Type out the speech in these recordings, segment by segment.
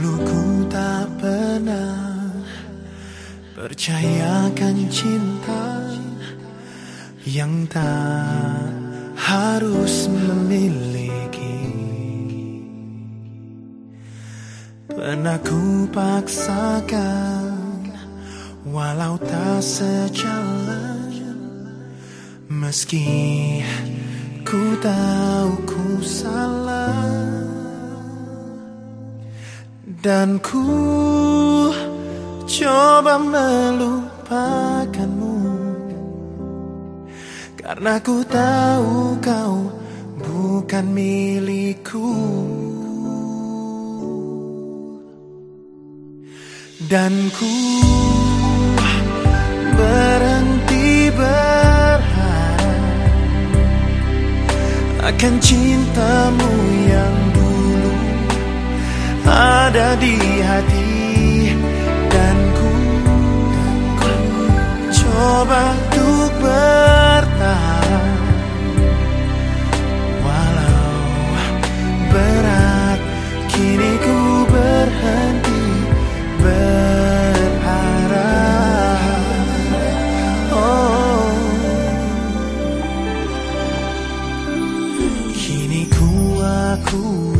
Dulu ku tak pernah Percayakan cinta Yang tak harus memiliki. Pernah ku paksakan Walau tak sejalan Meski ku tahu ku salah. Dan ku coba melupakanmu. Karena ku tahu kau bukan milikku. Dan ku berhenti berharap Akan cintamu yang ada di hati coba untuk bertahan. Walau berat kini ku berhenti berharap. Oh. Kini ku akui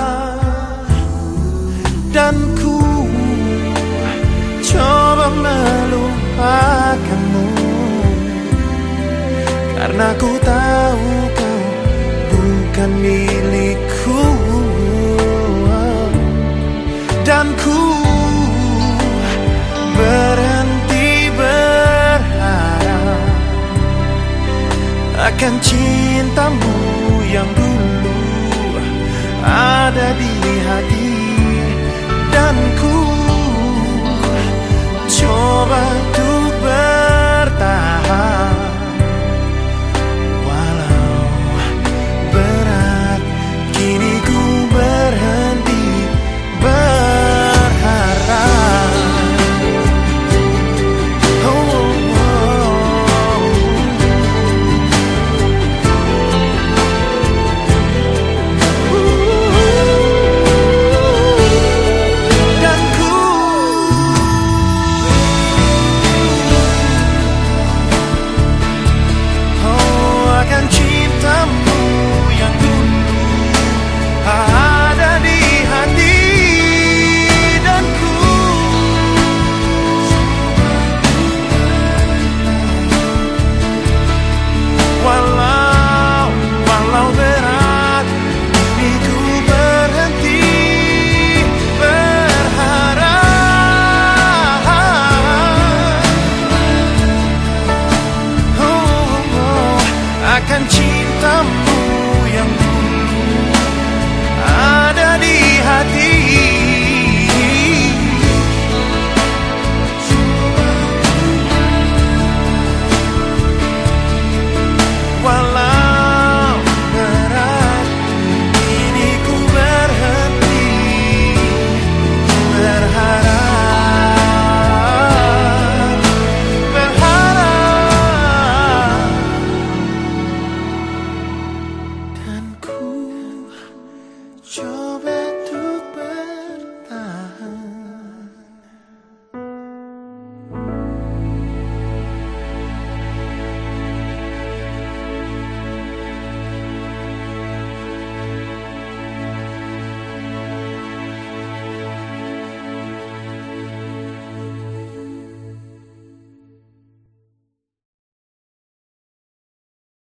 Karena ku tahu kau bukan milikku. Dan ku akan cintamu yang dulu ada di hati